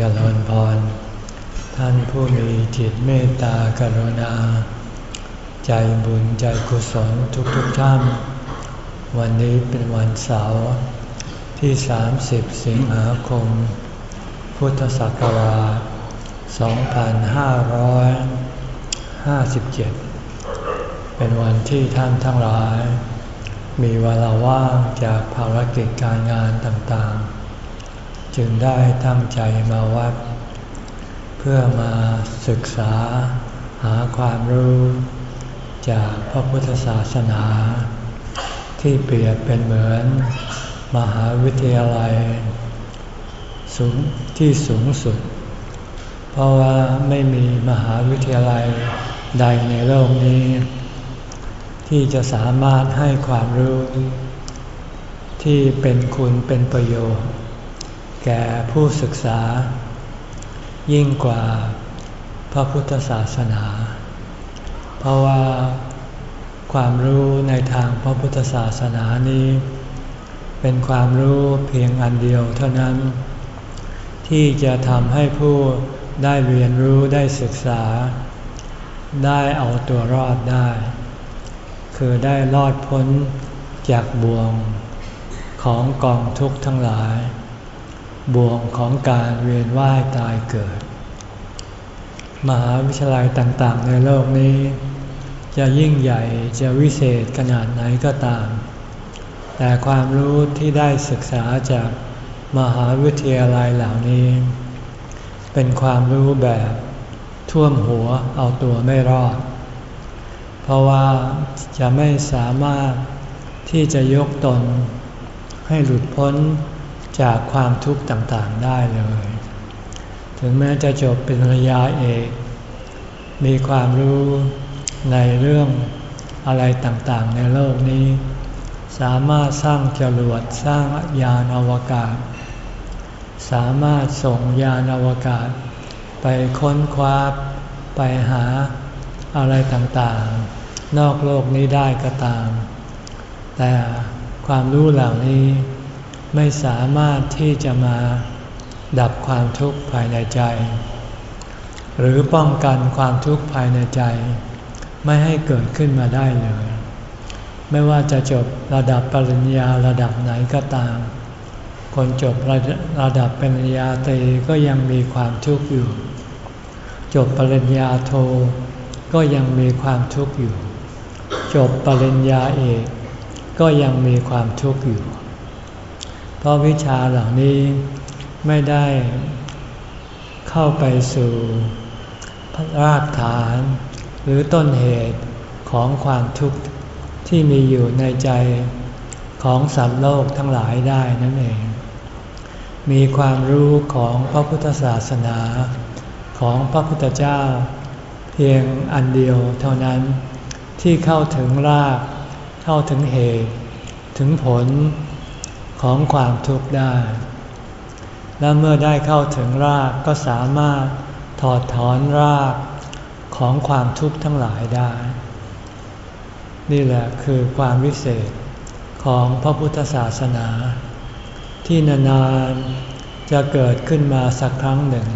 เจริญพร ท่านผู้มีจิตเมตตากรุณา ใจบุญใจกุศลทุกๆทท่าน วันนี้เป็นวันเสาร์ที่ 30 สิงหาคม พุทธศักราช 2557 เป็นวันที่ท่านทั้งหลาย มีเวลาว่างจากภารกิจการงานต่างๆ จึงได้ตั้งใจมาวัด เพื่อมาศึกษาหาความรู้จากพระพุทธศาสนา ที่เปรียบเป็นเหมือนมหาวิทยาลัยสูงที่สูงสุด เพราะว่าไม่มีมหาวิทยาลัยใดในโลกนี้ ที่จะสามารถให้ความรู้ ที่เป็นคุณเป็นประโยชน์ แก่ผู้ศึกษา ยิ่งกว่าพระพุทธศาสนา เพราะว่าความรู้ในทางพระพุทธศาสนานี้ เป็นความรู้เพียงอันเดียวเท่านั้น ที่จะทำให้ผู้ได้เรียนรู้ได้ศึกษา ได้เอาตัวรอดได้ คือได้รอดพ้นจากบ่วงของกองทุกข์ทั้งหลาย บ่วงของการเวียนว่ายตายเกิด มหาวิทยาลัยต่างๆ ในโลกนี้ จะยิ่งใหญ่จะวิเศษขนาดไหนก็ตาม แต่ความรู้ที่ได้ศึกษาจากมหาวิทยาลัยเหล่านี้ เป็นความรู้แบบท่วมหัวเอาตัวไม่รอด เพราะว่าจะไม่สามารถที่จะยกตนให้หลุดพ้น จากความทุกข์ต่างๆได้เลย ถึงแม้จะจบเป็นระยะเอกมีความรู้ในเรื่องอะไรต่างๆ ในโลกนี้ สามารถสร้างจรวดสร้างยานอวกาศ สามารถส่งยานอวกาศ ไปค้นคว้าไปหาอะไรต่างๆ นอกโลกนี้ได้ก็ตาม แต่ความรู้เหล่านี้ ไม่สามารถที่จะมาดับความทุกข์ภายในใจ หรือป้องกันความทุกข์ภายในใจ ไม่ให้เกิดขึ้นมาได้เลย ไม่ว่าจะจบระดับปริญญาระดับไหนก็ตาม คนจบระระดับปริญญาตรีก็ยังมีความทุกข์อยู่ จบปริญญาโทก็ยังมีความทุกข์อยู่ จบปริญญาเอกก็ยังมีความทุกข์อยู่ เพราะวิชาเหล่านี้ไม่ได้เข้าไปสู่รากฐาน หรือต้นเหตุของความทุกข์ที่มีอยู่ในใจของสัตว์โลกทั้งหลายได้นั่นเอง มีความรู้ของพระพุทธศาสนาของพระพุทธเจ้า เพียงอันเดียวเท่านั้นที่เข้าถึงราก เข้าถึงเหตุ ถึงผล ของความทุกข์ได้ และเมื่อได้เข้าถึงรากก็สามารถถอดถอนรากของความทุกข์ทั้งหลายได้ นี่แหละคือความวิเศษของพระพุทธศาสนา ที่นานๆจะเกิดขึ้นมาสักครั้งหนึ่ง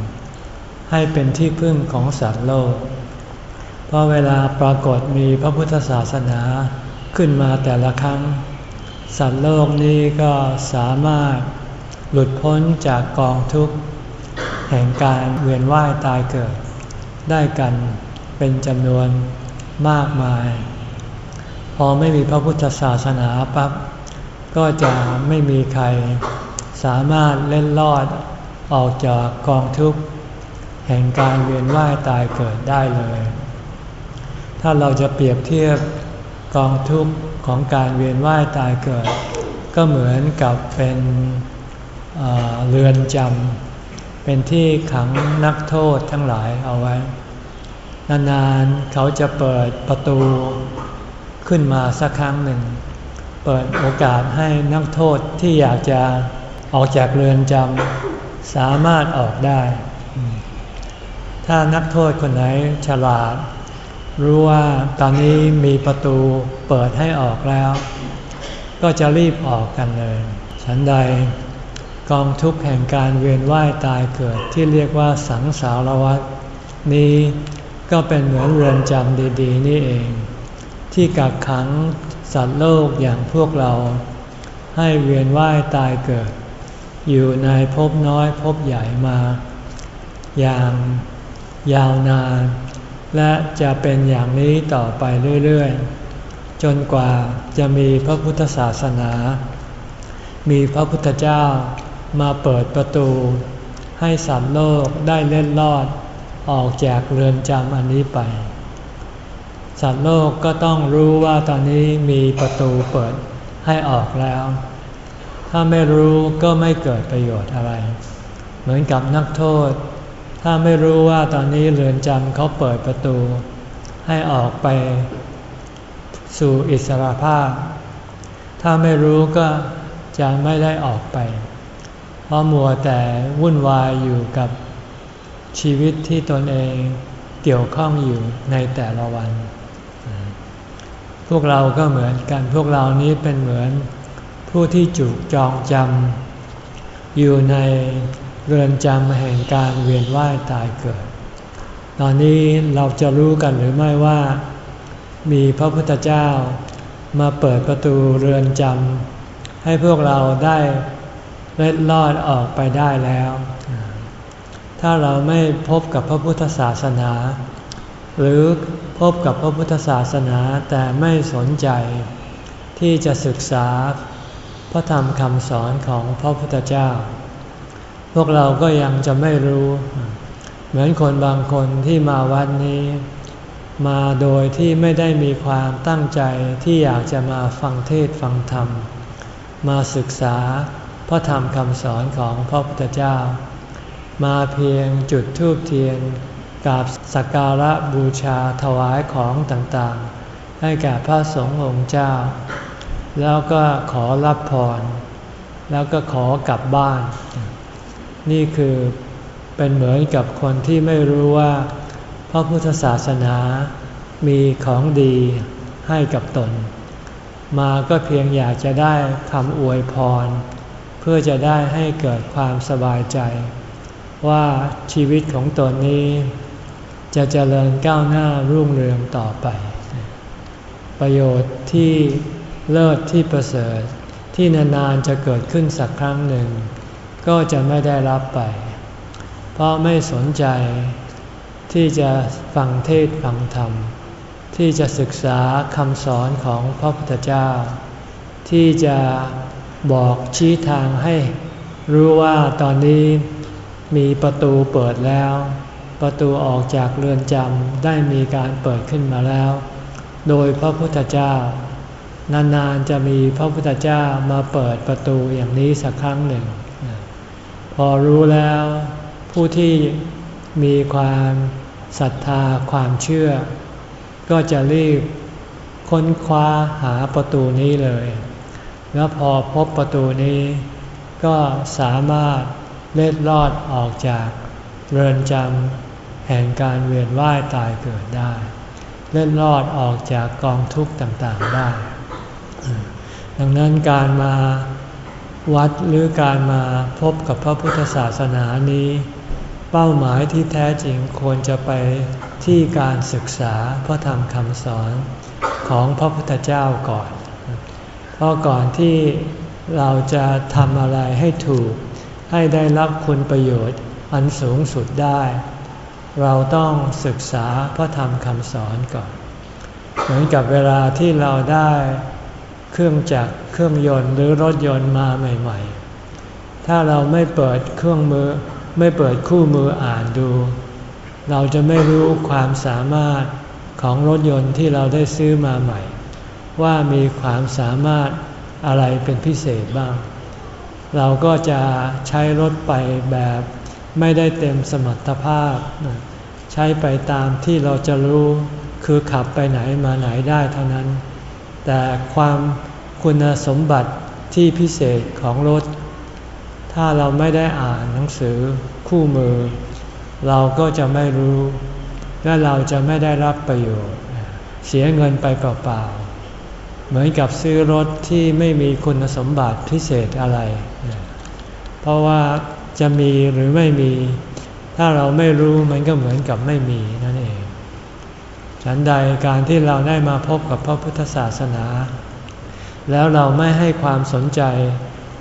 ให้เป็นที่พึ่งของสัตว์โลก เพราะเวลาปรากฏมีพระพุทธศาสนาขึ้นมาแต่ละครั้ง สัตว์โลกนี้ก็สามารถหลุดพ้นจากกองทุกข์ แห่งการเวียนว่ายตายเกิด ได้กันเป็นจำนวนมากมาย พอไม่มีพระพุทธศาสนาปั๊บก็จะไม่มีใครสามารถเล่นลอดออกจากกองทุกข์ แห่งการเวียนว่ายตายเกิดได้เลย ถ้าเราจะเปรียบเทียบกองทุกข์ ของการเวียนว่ายตายเกิด ก็เหมือนกับเป็นเรือนจำเป็นที่ขังนักโทษทั้งหลายเอาไว้ นานๆเขาจะเปิดประตูขึ้นมาสักครั้งหนึ่ง เปิดโอกาสให้นักโทษที่อยากจะออกจากเรือนจำสามารถออกได้ ถ้านักโทษคนไหนฉลาด รู้ว่าตอนนี้มีประตูเปิดให้ออกแล้ว ก็จะรีบออกกันเลย ฉันใดกองทุกข์แห่งการเวียนว่ายตายเกิดที่เรียกว่าสังสารวัฏนี้ก็เป็นเหมือนเรือนจำดีๆ นี่เอง ที่กักขังสัตว์โลกอย่างพวกเรา ให้เวียนว่ายตายเกิด อยู่ในภพน้อยภพใหญ่มา อย่างยาวนาน และจะเป็นอย่างนี้ต่อไปเรื่อยๆ จนกว่าจะมีพระพุทธศาสนา มีพระพุทธเจ้ามาเปิดประตู ให้สัตว์โลกได้เล่นลอดออกจากเรือนจำอันนี้ไป สัตว์โลกก็ต้องรู้ว่าตอนนี้มีประตูเปิดให้ออกแล้ว ถ้าไม่รู้ก็ไม่เกิดประโยชน์อะไร เหมือนกับนักโทษ ถ้าไม่รู้ว่าตอนนี้เรือนจำเขาเปิดประตู ให้ออกไปสู่อิสรภาพ ถ้าไม่รู้ก็จะไม่ได้ออกไป เพราะมัวแต่วุ่นวายอยู่กับชีวิตที่ตนเองเกี่ยวข้องอยู่ในแต่ละวัน พวกเราก็เหมือนกัน พวกเรานี้เป็นเหมือนผู้ที่จุกจองจำอยู่ใน เรือนจำแห่งการเวียนว่ายตายเกิด ตอนนี้เราจะรู้กันหรือไม่ว่า มีพระพุทธเจ้ามาเปิดประตูเรือนจำให้พวกเราได้เล็ดลอดออกไปได้แล้ว ถ้าเราไม่พบกับพระพุทธศาสนา หรือพบกับพระพุทธศาสนาแต่ไม่สนใจ ที่จะศึกษาพระธรรมคำสอนของพระพุทธเจ้า พวกเราก็ยังจะไม่รู้ เหมือนคนบางคนที่มาวัดนี้ มาโดยที่ไม่ได้มีความตั้งใจที่อยากจะมาฟังเทศฟังธรรม มาศึกษาพระธรรมคำสอนของพระพุทธเจ้า มาเพียงจุดทูบเทียนกับสักการะบูชาถวายของต่างๆ ให้แก่พระสงฆ์องค์เจ้า แล้วก็ขอรับพร แล้วก็ขอกลับบ้าน นี่คือเป็นเหมือนกับคนที่ไม่รู้ว่าพระพุทธศาสนามีของดีให้กับตน มาก็เพียงอยากจะได้คำอวยพร เพื่อจะได้ให้เกิดความสบายใจ ว่าชีวิตของตนนี้ จะเจริญก้าวหน้ารุ่งเรืองต่อไป ประโยชน์ที่เลิศที่ประเสริฐที่นานๆจะเกิดขึ้นสักครั้งหนึ่ง ก็จะไม่ได้รับไป เพราะไม่สนใจที่จะฟังเทศฟังธรรม ที่จะศึกษาคำสอนของพระพุทธเจ้า ที่จะบอกชี้ทางให้รู้ว่าตอนนี้มีประตูเปิดแล้ว ประตูออกจากเรือนจำได้มีการเปิดขึ้นมาแล้ว โดยพระพุทธเจ้านานๆจะมีพระพุทธเจ้ามาเปิดประตูอย่างนี้สักครั้งหนึ่ง พอรู้แล้ว ผู้ที่มีความศรัทธาความเชื่อ ก็จะรีบค้นคว้าหาประตูนี้เลย แล้วพอพบประตูนี้ ก็สามารถเล็ดลอดออกจากเรือนจำแห่งการเวียนว่ายตายเกิดได้ เล็ดลอดออกจากกองทุกข์ต่างๆได้ ดังนั้นการมา วัดหรือการมาพบกับพระพุทธศาสนานี้ เป้าหมายที่แท้จริงควรจะไปที่การศึกษาพระธรรมคำสอนของพระพุทธเจ้าก่อน เพราะก่อนที่เราจะทำอะไรให้ถูก ให้ได้รับคุณประโยชน์อันสูงสุดได้ เราต้องศึกษาพระธรรมคำสอนก่อน เหมือนกับเวลาที่เราได้เครื่องจักร เครื่องยนต์หรือรถยนต์มาใหม่ ๆ ถ้าเราไม่เปิดเครื่องมือไม่เปิดคู่มืออ่านดู เราจะไม่รู้ความสามารถของรถยนต์ที่เราได้ซื้อมาใหม่ ว่ามีความสามารถอะไรเป็นพิเศษบ้าง เราก็จะใช้รถไปแบบไม่ได้เต็มสมรรถภาพ ใช้ไปตามที่เราจะรู้คือขับไปไหนมาไหนได้เท่านั้น แต่ความ คุณสมบัติที่พิเศษของรถ ถ้าเราไม่ได้อ่านหนังสือคู่มือ เราก็จะไม่รู้ และเราจะไม่ได้รับประโยชน์ เสียเงินไปเปล่าๆเหมือนกับซื้อรถที่ไม่มีคุณสมบัติพิเศษอะไร เพราะว่าจะมีหรือไม่มี ถ้าเราไม่รู้มันก็เหมือนกับไม่มีนั่นเอง ฉันใดการที่เราได้มาพบกับพระพุทธศาสนา แล้วเราไม่ให้ความสนใจ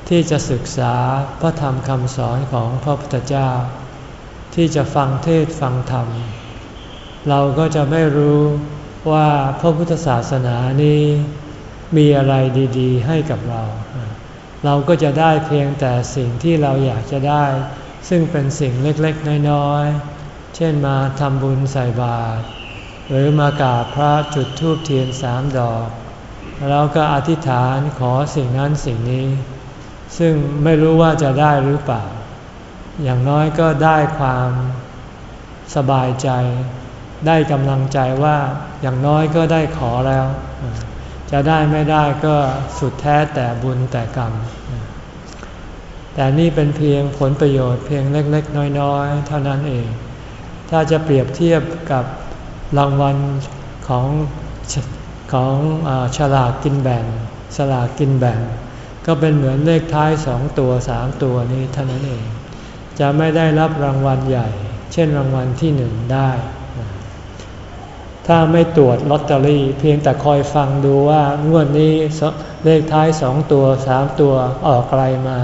ที่จะศึกษาพระธรรมคำสอนของพระพุทธเจ้า ที่จะฟังเทศฟังธรรม เราก็จะไม่รู้ว่าพระพุทธศาสนานี้มีอะไรดี ๆ ให้กับเรา เราก็จะได้เพียงแต่สิ่งที่เราอยากจะได้ ซึ่งเป็นสิ่งเล็กๆ น้อยๆ เช่นมาทำบุญใส่บาตรหรือมากราบพระจุดธูปเทียนสามดอก แล้วก็อธิษฐานขอสิ่งนั้นสิ่งนี้ ซึ่งไม่รู้ว่าจะได้หรือเปล่า อย่างน้อยก็ได้ความสบายใจ ได้กำลังใจว่าอย่างน้อยก็ได้ขอแล้ว จะได้ไม่ได้ก็สุดแท้แต่บุญแต่กรรม แต่นี่เป็นเพียงผลประโยชน์เพียงเล็ก ๆ น้อยๆ เท่านั้นเอง ถ้าจะเปรียบเทียบกับรางวัลของ ของอฉลากกินแบ่ง สลากกินแบ่ง ก็เป็นเหมือนเลขท้ายสองตัวสามตัวนี้เท่านั้นเอง จะไม่ได้รับรางวัลใหญ่ เช่นรางวัลที่หนึ่งได้ ถ้าไม่ตรวจลอตเตอรี่ เพียงแต่คอยฟังดูว่างวดนี้เลขท้ายสองตัวสามตัวออกอะไรมา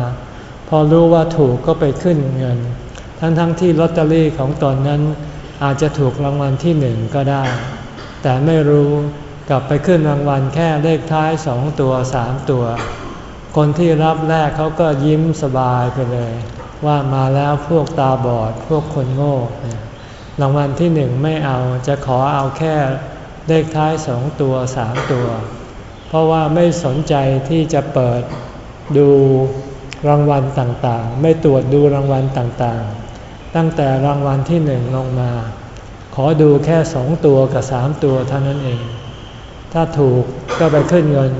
พอรู้ว่าถูกก็ไปขึ้นเงิน ทั้งๆทที่ลอตเตอรี่ของตอนนั้นอาจจะถูกรางวัลที่หนึ่งก็ได้ แต่ไม่รู้ กลับไปขึ้นรางวัลแค่เลขท้ายสองตัวสามตัว คนที่รับแรกเขาก็ยิ้มสบายไปเลย ว่ามาแล้วพวกตาบอดพวกคนโง่รางวัลที่หนึ่งไม่เอาจะขอเอาแค่เลขท้ายสองตัวสามตัว เพราะว่าไม่สนใจที่จะเปิดดูรางวัลต่างๆ ไม่ตรวจดูรางวัลต่างๆ ตั้งแต่รางวัลที่หนึ่งลงมา ขอดูแค่สองตัวกับสามตัวเท่านั้นเอง ถ้าถูกก็ไปขึ้นเงิน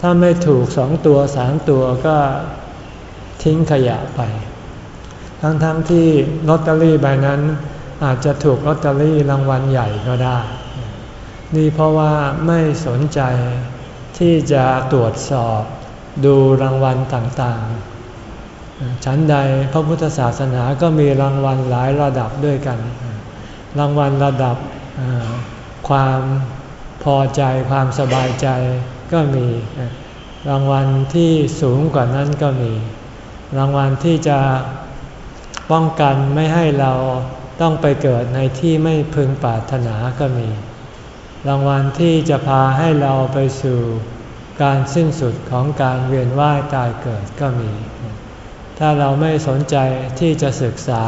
ถ้าไม่ถูกสองตัวสามตัวก็ทิ้งขยะไป ทั้งๆทที่ลอตเตอรี่ใบนั้นอาจจะถูกลอตเตอรี่รางวัลใหญ่ก็ได้ นี่เพราะว่าไม่สนใจที่จะตรวจสอบดูรางวัลต่างๆ ชั้นใดพระพุทธศาสนาก็มีรางวัลหลายระดับด้วยกัน รางวัลระดับความ พอใจความสบายใจก็มี รางวัลที่สูงกว่านั้นก็มี รางวัลที่จะป้องกันไม่ให้เราต้องไปเกิดในที่ไม่พึงปรารถนาก็มี รางวัลที่จะพาให้เราไปสู่การสิ้นสุดของการเวียนว่ายตายเกิดก็มี ถ้าเราไม่สนใจที่จะศึกษา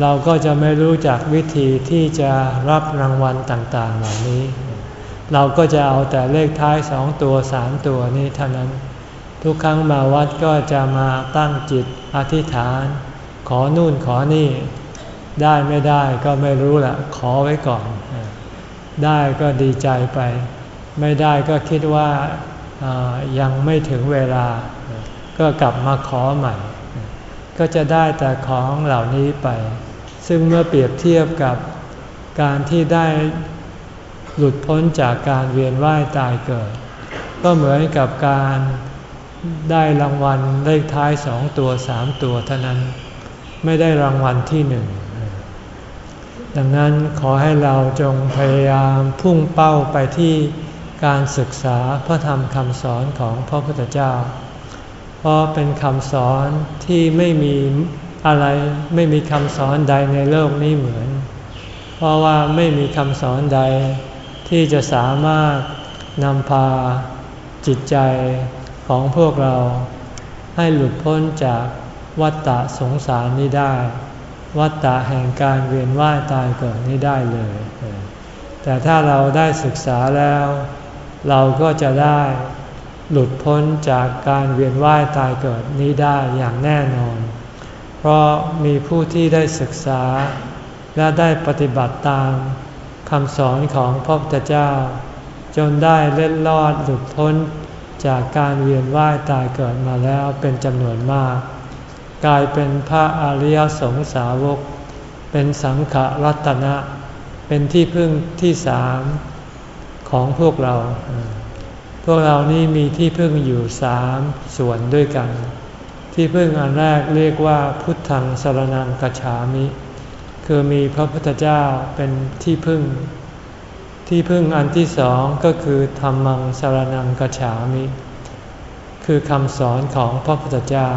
เราก็จะไม่รู้จักวิธีที่จะรับรางวัลต่างๆเหล่านี้ เราก็จะเอาแต่เลขท้ายสองตัวสามตัวนี้เท่านั้น ทุกครั้งมาวัดก็จะมาตั้งจิตอธิษฐาน ขอนู่นขอนี่ ได้ไม่ได้ก็ไม่รู้ละขอไว้ก่อน ได้ก็ดีใจไป ไม่ได้ก็คิดว่ายังไม่ถึงเวลา ก็กลับมาขอใหม่ ก็จะได้แต่ของเหล่านี้ไป ซึ่งเมื่อเปรียบเทียบกับการที่ได้ หลุดพ้นจากการเวียนว่ายตายเกิด ก็เหมือนกับการได้รางวัลเลขท้ายสองตัวสามตัวเท่านั้น ไม่ได้รางวัลที่หนึ่ง ดังนั้นขอให้เราจงพยายามพุ่งเป้าไปที่การศึกษาพระธรรมคำสอนของพระพุทธเจ้า เพราะเป็นคำสอนที่ไม่มีอะไรไม่มีคำสอนใดในโลกนี้เหมือน เพราะว่าไม่มีคำสอนใด ที่จะสามารถนำพาจิตใจของพวกเรา ให้หลุดพ้นจากวัฏฏะสงสารนี้ได้ วัฏฏะแห่งการเวียนว่ายตายเกิดนี้ได้เลย แต่ถ้าเราได้ศึกษาแล้ว เราก็จะได้หลุดพ้นจากการเวียนว่ายตายเกิดนี้ได้อย่างแน่นอน เพราะมีผู้ที่ได้ศึกษาและได้ปฏิบัติตาม คำสอนของพระพุทธเจ้า จนได้เล็ดลอดหลุดพ้นจากการเวียนว่ายตายเกิดมาแล้วเป็นจำนวนมาก กลายเป็นพระอริยสงสาวก เป็นสังฆรัตนะ เป็นที่พึ่งที่สามของพวกเรา พวกเรานี่มีที่พึ่งอยู่สามส่วนด้วยกัน ที่พึ่งอันแรกเรียกว่าพุทธังสรนังกัจฉามิ คือมีพระพุทธเจ้าเป็นที่พึ่ง ที่พึ่งอันที่สองก็คือธรรมังสารนังกฉามิ คือคำสอนของพระพุทธเจ้า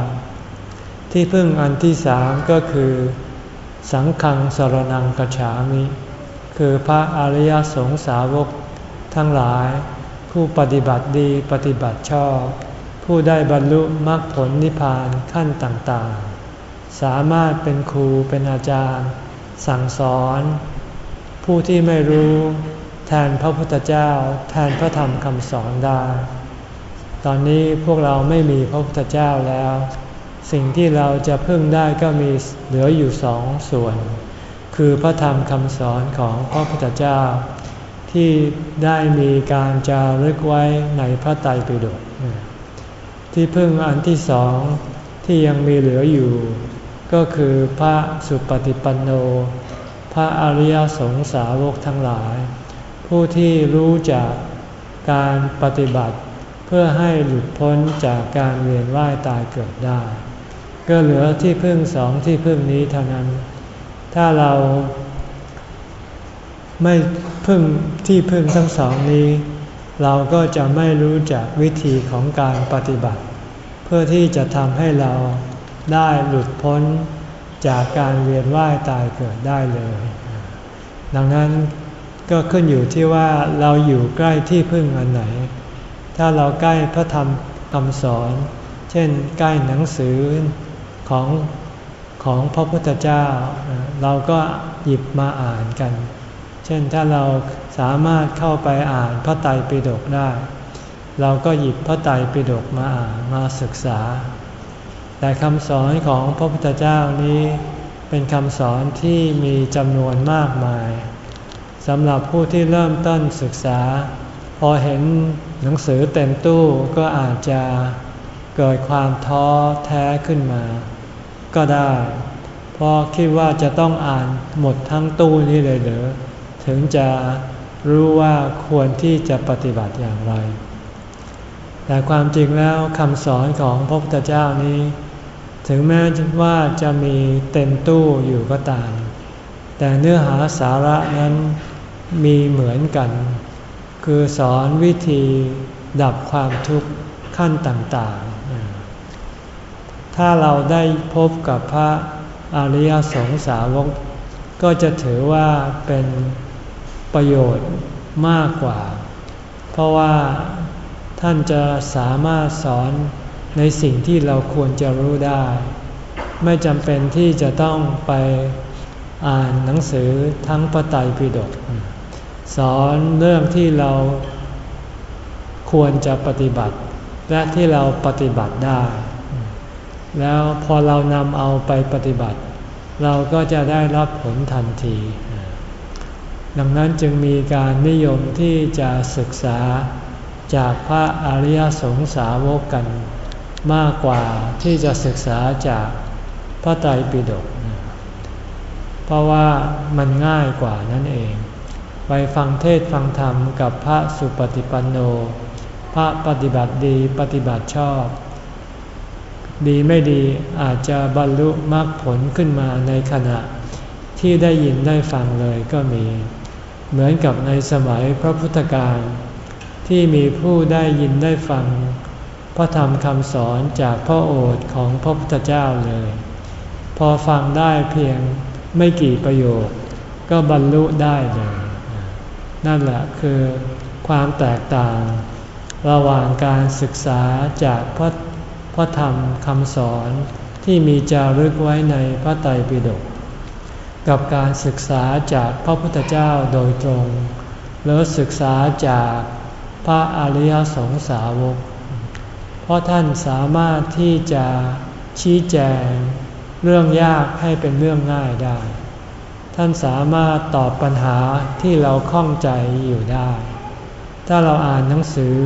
ที่พึ่งอันที่สามก็คือ สังฆังสารนังกฉามิ คือพระอริยสงสาวกทั้งหลายผู้ปฏิบัติดีปฏิบัติชอบ ผู้ได้บรรลุมรรคผลนิพพานขั้นต่างๆ สามารถเป็นครูเป็นอาจารย์ สั่งสอน ผู้ที่ไม่รู้แทนพระพุทธเจ้า แทนพระธรรมคำสอนได้ ตอนนี้พวกเราไม่มีพระพุทธเจ้าแล้ว สิ่งที่เราจะพึ่งได้ก็มีเหลืออยู่สองส่วน คือพระธรรมคำสอนของพระพุทธเจ้า ที่ได้มีการจารึกไว้ในพระไตรปิฎกที่พึ่งอันที่สองที่ยังมีเหลืออยู่ ก็คือพระสุปฏิปันโน พระอริยสงสาวกทั้งหลาย ผู้ที่รู้จากการปฏิบัติเพื่อให้หลุดพ้นจากการเวียนว่ายตายเกิดได้ ก็เหลือที่พึ่งสองที่พึ่งนี้เท่านั้น ถ้าเราไม่พึ่งที่พึ่งทั้งสองนี้ เราก็จะไม่รู้จักวิธีของการปฏิบัติ เพื่อที่จะทำให้เรา ได้หลุดพ้นจากการเวียนว่ายตายเกิดได้เลย ดังนั้นก็ขึ้นอยู่ที่ว่าเราอยู่ใกล้ที่พึ่งอันไหน ถ้าเราใกล้พระธรรมคำสอน เช่นใกล้หนังสือของของพระพุทธเจ้า เราก็หยิบมาอ่านกัน เช่นถ้าเราสามารถเข้าไปอ่านพระไตรปิฎกได้ เราก็หยิบพระไตรปิฎกมาอ่านมาศึกษา แต่คำสอนของพระพุทธเจ้านี้ เป็นคำสอนที่มีจำนวนมากมายสำหรับผู้ที่เริ่มต้นศึกษา พอเห็นหนังสือเต็มตู้ก็อาจจะเกิดความท้อแท้ขึ้นมา ก็ได้เพราะคิดว่าจะต้องอ่านหมดทั้งตู้นี้เลยเหรอถึงจะรู้ว่าควรที่จะปฏิบัติอย่างไร แต่ความจริงแล้วคำสอนของพระพุทธเจ้านี้ ถึงแม้ว่าจะมีเต็มตู้อยู่ก็ตาม แต่เนื้อหาสาระนั้นมีเหมือนกัน คือสอนวิธีดับความทุกข์ขั้นต่างๆ ถ้าเราได้พบกับพระอริยสงสาวก ก็จะถือว่าเป็นประโยชน์มากกว่า เพราะว่าท่านจะสามารถสอน ในสิ่งที่เราควรจะรู้ได้ ไม่จำเป็นที่จะต้องไปอ่านหนังสือทั้งพระไตรปิฎกสอนเรื่องที่เราควรจะปฏิบัติ และที่เราปฏิบัติได้ แล้วพอเรานำเอาไปปฏิบัติ เราก็จะได้รับผลทันที ดังนั้นจึงมีการนิยมที่จะศึกษาจากพระอริยสงสาวกกัน มากกว่าที่จะศึกษาจากพระไตรปิฎก เพราะว่ามันง่ายกว่านั่นเอง ไปฟังเทศฟังธรรมกับพระสุปฏิปันโน พระปฏิบัติดีปฏิบัติชอบ ดีไม่ดีอาจจะบรรลุมรรคผลขึ้นมาในขณะที่ได้ยินได้ฟังเลยก็มี เหมือนกับในสมัยพระพุทธการที่มีผู้ได้ยินได้ฟัง พระธรรมคำสอนจากพระโอษฐ์ของพระพุทธเจ้าเลย พอฟังได้เพียงไม่กี่ประโยค ก็บรรลุได้เลย นั่นแหละคือความแตกต่าง ระหว่างการศึกษาจากพระพระธรรมคำสอนที่มีจารึกไว้ในพระไตรปิฎกกับการศึกษาจากพระพุทธเจ้าโดยตรง หรือศึกษาจากพระอริยสงสาวก เพราะท่านสามารถที่จะชี้แจงเรื่องยากให้เป็นเรื่องง่ายได้ ท่านสามารถตอบปัญหาที่เราข้องใจอยู่ได้ ถ้าเราอ่านหนังสือ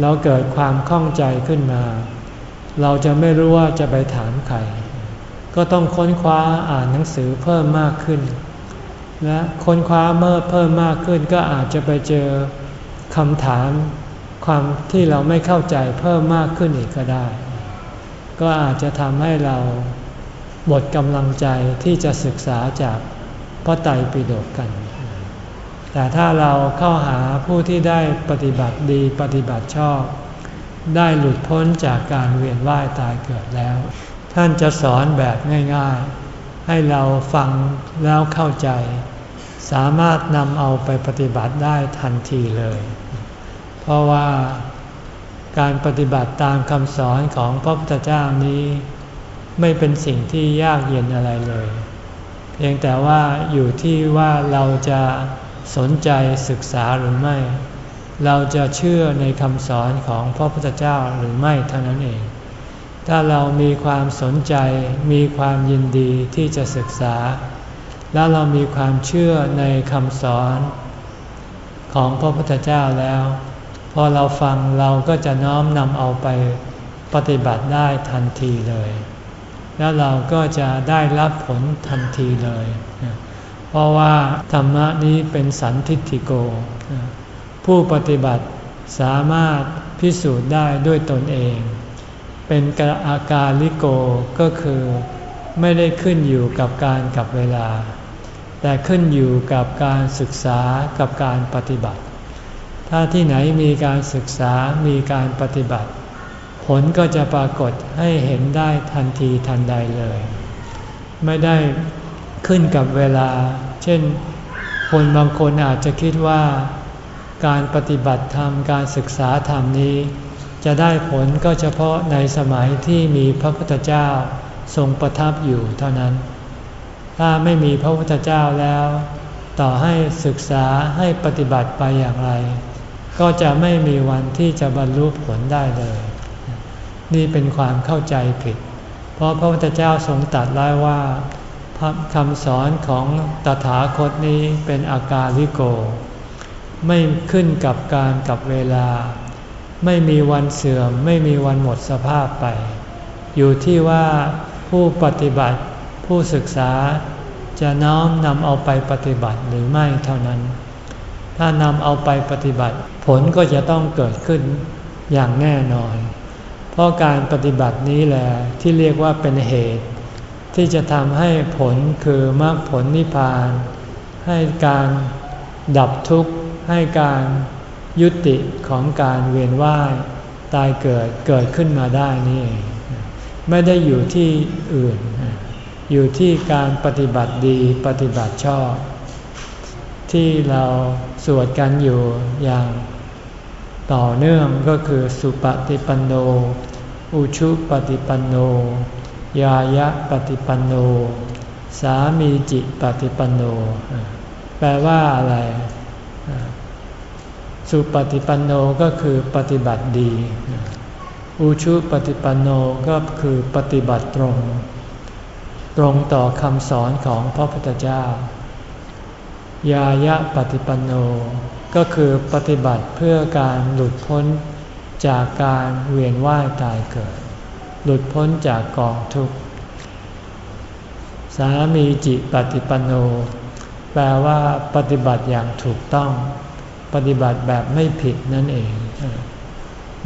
เราเกิดความข้องใจขึ้นมา เราจะไม่รู้ว่าจะไปถามใคร ก็ต้องค้นคว้าอ่านหนังสือเพิ่มมากขึ้น และค้นคว้าเมื่อเพิ่มมากขึ้นก็อาจจะไปเจอคำถาม ความที่เราไม่เข้าใจเพิ่มมากขึ้นอีกก็ได้ ก็อาจจะทำให้เราหมดกำลังใจที่จะศึกษาจากพระไตรปิฎกกัน แต่ถ้าเราเข้าหาผู้ที่ได้ปฏิบัติดีปฏิบัติชอบ ได้หลุดพ้นจากการเวียนว่ายตายเกิดแล้ว ท่านจะสอนแบบง่ายๆ ให้เราฟังแล้วเข้าใจ สามารถนำเอาไปปฏิบัติได้ทันทีเลย เพราะว่าการปฏิบัติตามคำสอนของพระพุทธเจ้านี้ ไม่เป็นสิ่งที่ยากเย็นอะไรเลย เพียงแต่ว่าอยู่ที่ว่าเราจะสนใจศึกษาหรือไม่ เราจะเชื่อในคำสอนของพระพุทธเจ้าหรือไม่เท่านั้นเอง ถ้าเรามีความสนใจ มีความยินดีที่จะศึกษา แล้วเรามีความเชื่อในคำสอนของพระพุทธเจ้าแล้ว อเราฟังเราก็จะน้อมนำเอาไปปฏิบัติได้ทันทีเลย แล้วเราก็จะได้รับผลทันทีเลย เพราะว่าธรรมะนี้เป็นสันทิฏฐิโก ผู้ปฏิบัติสามารถพิสูจน์ได้ด้วยตนเอง เป็นกอาการลิโกก็คือไม่ได้ขึ้นอยู่กับการกับเวลา แต่ขึ้นอยู่กับการศึกษากับการปฏิบัติ ถ้าที่ไหนมีการศึกษา มีการปฏิบัติ ผลก็จะปรากฏให้เห็นได้ทันทีทันใดเลย ไม่ได้ขึ้นกับเวลา เช่น คนบางคนอาจจะคิดว่า การปฏิบัติธรรม การศึกษาธรรมนี้ จะได้ผลก็เฉพาะในสมัยที่มีพระพุทธเจ้าทรงประทับอยู่เท่านั้น ถ้าไม่มีพระพุทธเจ้าแล้ว ต่อให้ศึกษาให้ปฏิบัติไปอย่างไร ก็จะไม่มีวันที่จะบรรลุผลได้เลย นี่เป็นความเข้าใจผิด เพราะพระพุทธเจ้าทรงตรัสไว้ว่าคำสอนของตถาคตนี้เป็นอาการลิโก ไม่ขึ้นกับการกับเวลา ไม่มีวันเสื่อม ไม่มีวันหมดสภาพไป อยู่ที่ว่าผู้ปฏิบัติผู้ศึกษาจะน้อมนำเอาไปปฏิบัติหรือไม่เท่านั้น ถ้านำเอาไปปฏิบัติ ผลก็จะต้องเกิดขึ้นอย่างแน่นอน เพราะการปฏิบัตินี้แหละที่เรียกว่าเป็นเหตุ ที่จะทำให้ผลคือมรรคผลนิพพาน ให้การดับทุกข์ ให้การยุติของการเวียนว่ายตายเกิดเกิดขึ้นมาได้นี่เองไม่ได้อยู่ที่อื่น อยู่ที่การปฏิบัติดีปฏิบัติชอบ ที่เราสวดกันอยู่อย่างต่อเนื่องก็คือสุปฏิปันโน อุชุปฏิปันโน ยายะปฏิปันโน สามีจิปฏิปันโน แปลว่าอะไร สุปฏิปันโนก็คือปฏิบัติดี อุชุปฏิปันโนก็คือปฏิบัติตรง ตรงต่อคำสอนของพระพุทธเจ้า ยายะปฏิปันโน ก็คือปฏิบัติเพื่อการหลุดพ้นจากการเวียนว่ายตายเกิด หลุดพ้นจากกองทุกข์ สามีจิปฏิปันโน แปลว่าปฏิบัติอย่างถูกต้อง ปฏิบัติแบบไม่ผิดนั่นเอง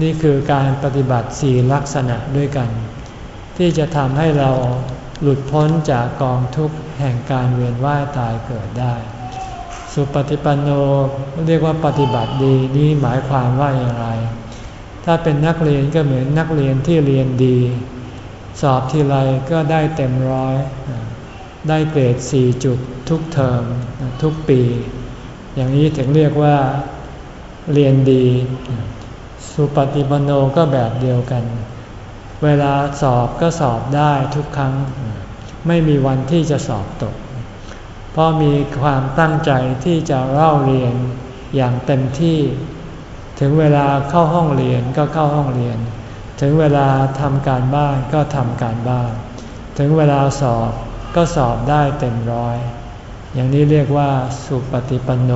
นี่คือการปฏิบัติสี่ลักษณะด้วยกัน ที่จะทำให้เราหลุดพ้นจากกองทุกข์แห่งการเวียนว่ายตายเกิดได้ สุปฏิปันโนเรียกว่าปฏิบัติดีนี่หมายความว่าอย่างไร ถ้าเป็นนักเรียนก็เหมือนนักเรียนที่เรียนดี สอบทีไรก็ได้เต็มร้อย ได้เกรดสี่จุดทุกเทอมทุกปี อย่างนี้ถึงเรียกว่าเรียนดี สุปฏิปันโนก็แบบเดียวกัน เวลาสอบก็สอบได้ทุกครั้ง ไม่มีวันที่จะสอบตก เพราะมีความตั้งใจที่จะเล่าเรียนอย่างเต็มที่ ถึงเวลาเข้าห้องเรียนก็เข้าห้องเรียน ถึงเวลาทำการบ้านก็ทำการบ้าน ถึงเวลาสอบก็สอบได้เต็มร้อย อย่างนี้เรียกว่าสุปฏิปันโน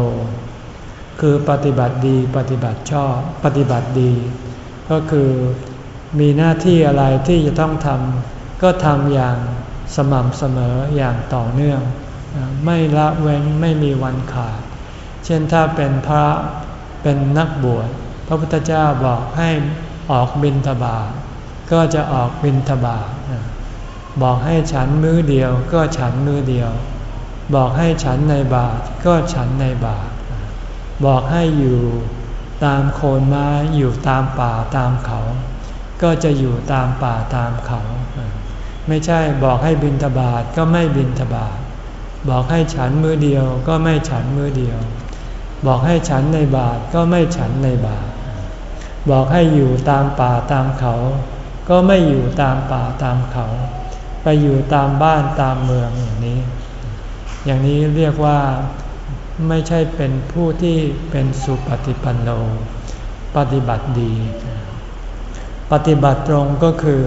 คือปฏิบัติดีปฏิบัติชอบปฏิบัติดี ก็คือมีหน้าที่อะไรที่จะต้องทำก็ทำอย่างสม่ำเสมออย่างต่อเนื่อง ไม่ละเว้นไม่มีวันขาด เช่นถ้าเป็นพระเป็นนักบวชพระพุทธเจ้าบอกให้ออกบิณฑบาตก็จะออกบินทบาทบอกให้ฉันมื้อเดียวก็ฉันมื้อเดียว บอกให้ฉันในบาทก็ฉันในบาทบอกให้อยู่ตามโคนไม้อยู่ตามป่าตามเขา ก็จะอยู่ตามป่าตามเขา ไม่ใช่บอกให้บินทบาทก็ไม่บินทบาท บอกให้ฉันมือเดียวก็ไม่ฉันมือเดียว บอกให้ฉันในบาทก็ไม่ฉันในบาท บอกให้อยู่ตามป่าตามเขา ก็ไม่อยู่ตามป่าตามเขา ไปอยู่ตามบ้านตามเมืองอย่างนี้ อย่างนี้เรียกว่าไม่ใช่เป็นผู้ที่เป็นสุปฏิปันโน ปฏิบัติดี ปฏิบัติตรงก็คือ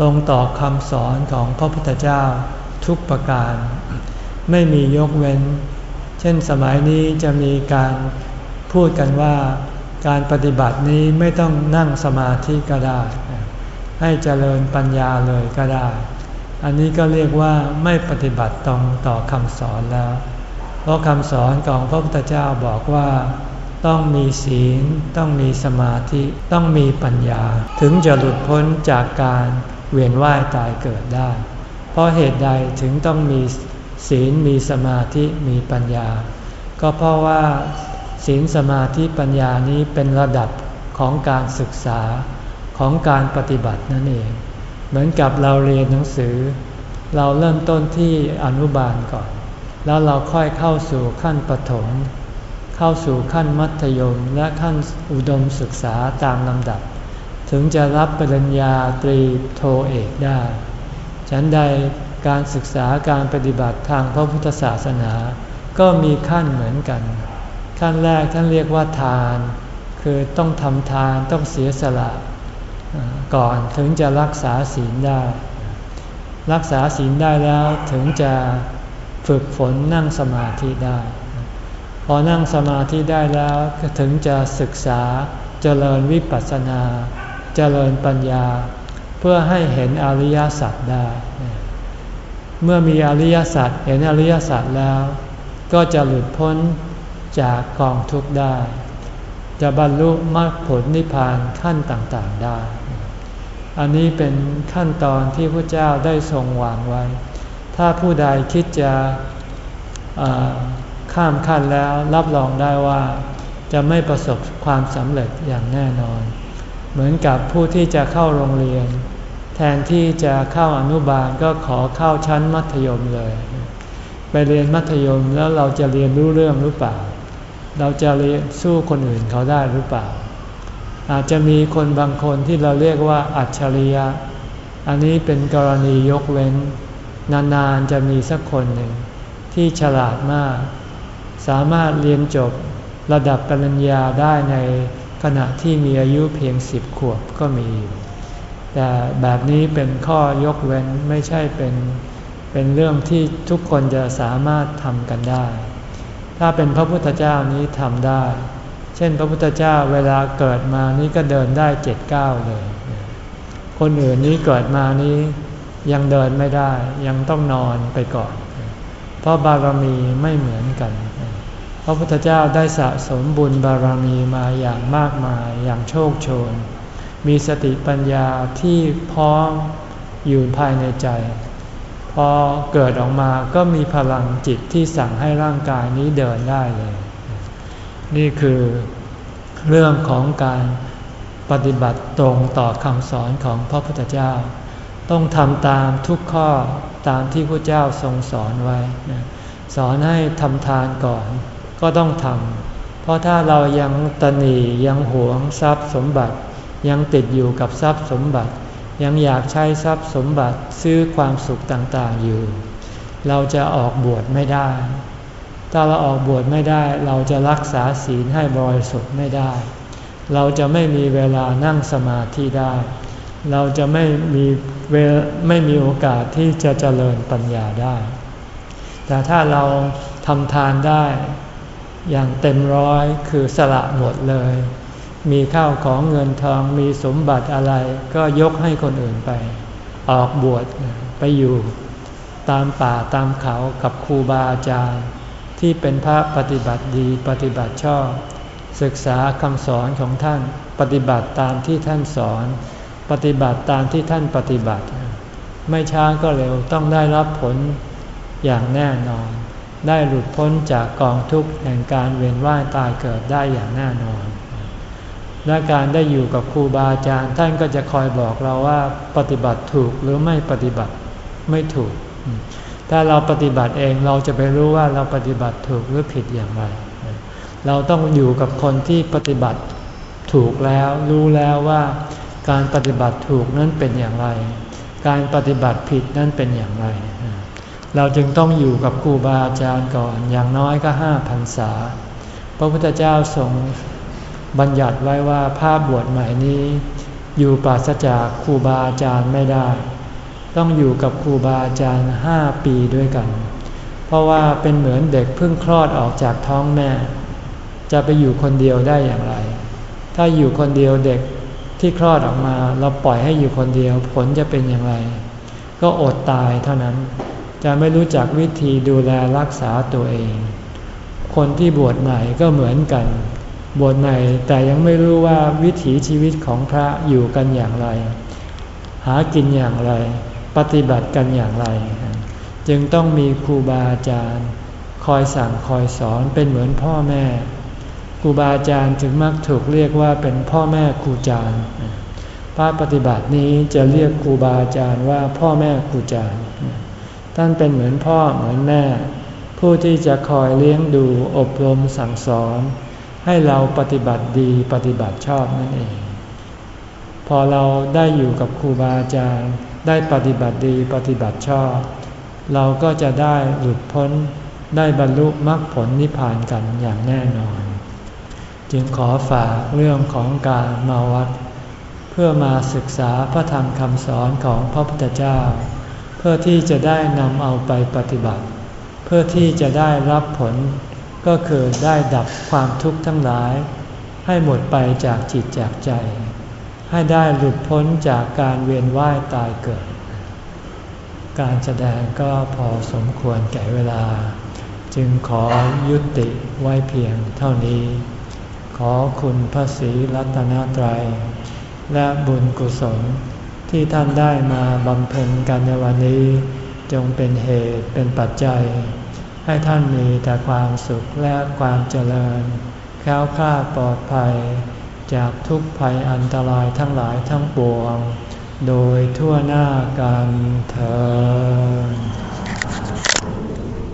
ตรงต่อคำสอนของพระพุทธเจ้าทุกประการ ไม่มียกเว้น เช่นสมัยนี้จะมีการพูดกันว่า การปฏิบัตินี้ไม่ต้องนั่งสมาธิก็ได้ ให้เจริญปัญญาเลยก็ได้ อันนี้ก็เรียกว่าไม่ปฏิบัติตรงต่อคำสอนแล้ว เพราะคำสอนของพระพุทธเจ้าบอกว่าต้องมีศีล ต้องมีสมาธิ ต้องมีปัญญา ถึงจะหลุดพ้นจากการเวียนว่ายตายเกิดได้ เพราะเหตุใดถึงต้องมี ศีลมีสมาธิมีปัญญา ก็เพราะว่า ศีลสมาธิปัญญานี้เป็นระดับของการศึกษาของการปฏิบัตินั่นเอง เหมือนกับเราเรียนหนังสือ เราเริ่มต้นที่อนุบาลก่อน แล้วเราค่อยเข้าสู่ขั้นปฐมเข้าสู่ขั้นมัธยมและขั้นอุดมศึกษาตามลำดับ ถึงจะรับปริญญาตรีโทเอกได้ ฉันใด การศึกษาการปฏิบัติทางพระพุทธศาสนา ก็มีขั้นเหมือนกัน ขั้นแรกท่านเรียกว่าทาน คือต้องทำทานต้องเสียสละ ก่อนถึงจะรักษาศีลได้ รักษาศีลได้แล้วถึงจะฝึกฝนนั่งสมาธิได้ พอนั่งสมาธิได้แล้วถึงจะศึกษาเจริญวิปัสสนา เจริญปัญญา เพื่อให้เห็นอริยสัจได้ เมื่อมีอริยสัจเห็นอริยสัจแล้ว ก็จะหลุดพ้นจากกองทุกข์ได้ จะบรรลุมรรคผลนิพพานขั้นต่างๆได้ อันนี้เป็นขั้นตอนที่พระเจ้าได้ทรงวางไว้ ถ้าผู้ใดคิดจะข้ามขั้นแล้วรับรองได้ว่าจะไม่ประสบความสำเร็จอย่างแน่นอน เหมือนกับผู้ที่จะเข้าโรงเรียน แทนที่จะเข้าอนุบาลก็ขอเข้าชั้นมัธยมเลย ไปเรียนมัธยมแล้วเราจะเรียนรู้เรื่องหรือเปล่า เราจะเรียนสู้คนอื่นเขาได้หรือเปล่า อาจจะมีคนบางคนที่เราเรียกว่าอัจฉริยะ อันนี้เป็นกรณียกเว้น นานๆจะมีสักคนหนึ่ง ที่ฉลาดมาก สามารถเรียนจบระดับปริญญาได้ในขณะที่มีอายุเพียงสิบขวบก็มีอยู่ แต่แบบนี้เป็นข้อยกเว้นไม่ใช่เป็นเป็นเรื่องที่ทุกคนจะสามารถทำกันได้ ถ้าเป็นพระพุทธเจ้านี้ทำได้ เช่นพระพุทธเจ้าเวลาเกิดมานี้ก็เดินได้เจ็ดเก้าเลย คนอื่นนี้เกิดมานี้ยังเดินไม่ได้ยังต้องนอนไปก่อน เพราะบารมีไม่เหมือนกัน พระพุทธเจ้าได้สะสมบุญบารมีมาอย่างมากมายอย่างโชคโชน มีสติปัญญาที่พร้อมอยู่ภายในใจ พอเกิดออกมาก็มีพลังจิตที่สั่งให้ร่างกายนี้เดินได้เลย นี่คือเรื่องของการปฏิบัติตรงต่อคำสอนของพระพุทธเจ้า ต้องทำตามทุกข้อตามที่พระเจ้าทรงสอนไว้ สอนให้ทำทานก่อนก็ต้องทำเพราะถ้าเรายังตนียังหวงทรัพย์สมบัติ ยังติดอยู่กับทรัพย์สมบัติ ยังอยากใช้ทรัพย์สมบัติซื้อความสุขต่างๆอยู่ เราจะออกบวชไม่ได้ ถ้าเราออกบวชไม่ได้ เราจะรักษาศีลให้บริสุทธิ์ไม่ได้ เราจะไม่มีเวลานั่งสมาธิได้ เราจะไม่มีเวไม่มีโอกาสที่จะเจริญปัญญาได้ แต่ถ้าเราทำทานได้อย่างเต็มร้อยคือสละหมดเลย มีข้าวของเงินทองมีสมบัติอะไร ก็ยกให้คนอื่นไป ออกบวชไปอยู่ตามป่าตามเขากับครูบาอาจารย์ ที่เป็นพระปฏิบัติดีปฏิบัติชอบ ศึกษาคำสอนของท่าน ปฏิบัติตามที่ท่านสอน ปฏิบัติตามที่ท่านปฏิบัติ ไม่ช้าก็เร็วต้องได้รับผลอย่างแน่นอน ได้หลุดพ้นจากกองทุกข์แห่งการเวียนว่ายตายเกิดได้อย่างแน่นอน และการได้อยู่กับครูบาอาจารย์ท่านก็จะคอยบอกเราว่าปฏิบัติถูกหรือไม่ปฏิบัติไม่ถูก ถ้าเราปฏิบัติเองเราจะไปรู้ว่าเราปฏิบัติถูกหรือผิดอย่างไร เราต้องอยู่กับคนที่ปฏิบัติถูกแล้ว รู้แล้วว่าการปฏิบัติถูกนั้นเป็นอย่างไร การปฏิบัติผิดนั้นเป็นอย่างไร เราจึงต้องอยู่กับครูบาอาจารย์ก่อนอย่างน้อยก็ห้าพรรษา พระพุทธเจ้าทรง บัญญัติไว้ว่าภาพบวชใหม่นี้ อยู่ปราศจากครูบาอาจารย์ไม่ได้ ต้องอยู่กับครูบาอาจารย์ห้าปีด้วยกัน เพราะว่าเป็นเหมือนเด็กเพิ่งคลอดออกจากท้องแม่ จะไปอยู่คนเดียวได้อย่างไร ถ้าอยู่คนเดียวเด็กที่คลอดออกมาเราปล่อยให้อยู่คนเดียวผลจะเป็นอย่างไร ก็อดตายเท่านั้น จะไม่รู้จักวิธีดูแลรักษาตัวเอง คนที่บวชใหม่ก็เหมือนกัน บวชใหม่แต่ยังไม่รู้ว่าวิถีชีวิตของพระอยู่กันอย่างไร หากินอย่างไร ปฏิบัติกันอย่างไร จึงต้องมีครูบาอาจารย์ คอยสั่งคอยสอนเป็นเหมือนพ่อแม่ครูบาอาจารย์จึงมักถูกเรียกว่าเป็นพ่อแม่ครูอาจารย์พระปฏิบัตินี้จะเรียกครูบาอาจารย์ว่าพ่อแม่ครูอาจารย์ท่านเป็นเหมือนพ่อเหมือนแม่ ผู้ที่จะคอยเลี้ยงดูอบรมสั่งสอน ให้เราปฏิบัติดีปฏิบัติชอบนั่นเอง พอเราได้อยู่กับครูบาอาจารย์ได้ปฏิบัติดีปฏิบัติชอบ เราก็จะได้หลุดพ้นได้บรรลุมรรคผลนิพพานกันอย่างแน่นอน จึงขอฝากเรื่องของการมาวัด เพื่อมาศึกษาพระธรรมคำสอนของพระพุทธเจ้า เพื่อที่จะได้นำเอาไปปฏิบัติ เพื่อที่จะได้รับผล ก็คือได้ดับความทุกข์ทั้งหลาย ให้หมดไปจากจิตจากใจ ให้ได้หลุดพ้นจากการเวียนว่ายตายเกิด การแสดงก็พอสมควรแก่เวลา จึงขอยุติไว้เพียงเท่านี้ ขอคุณพระศรีรัตนตรัย และบุญกุศลที่ท่านได้มาบำเพ็ญกันในวันนี้ จงเป็นเหตุเป็นปัจจัย ให้ท่านมีแต่ความสุขและความเจริญ แค้วคลาดปลอดภัย จากทุกภัยอันตรายทั้งหลายทั้งปวง โดยทั่วหน้ากันเธอ